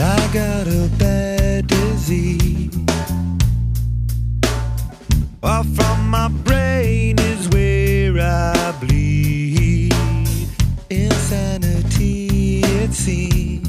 I got a bad disease. While from my brain is where I bleed. Insanity, it seems.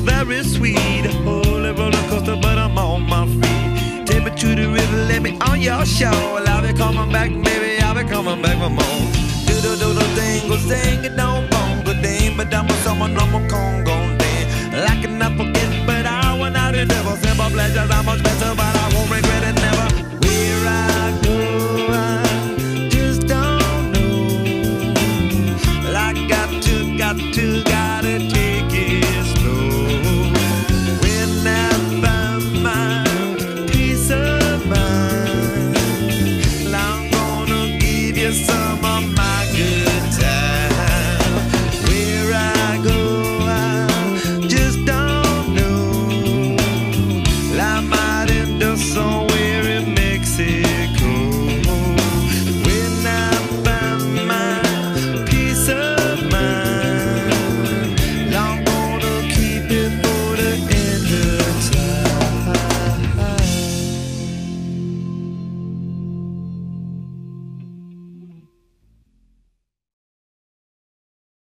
very sweet. Holy roller coaster, but I'm on my feet. Take me to the river, let me on your shore. I'll be coming back, baby, I'll be coming back for more. Do do do do dingle, sing it, don't bongo ding, but I'm a summer, no more congo ding. Like an apple kiss, but I want out the devil. Simple pleasures I'm much better, but I won't regret it never. Where I go, I just don't know. Like I got to, got to.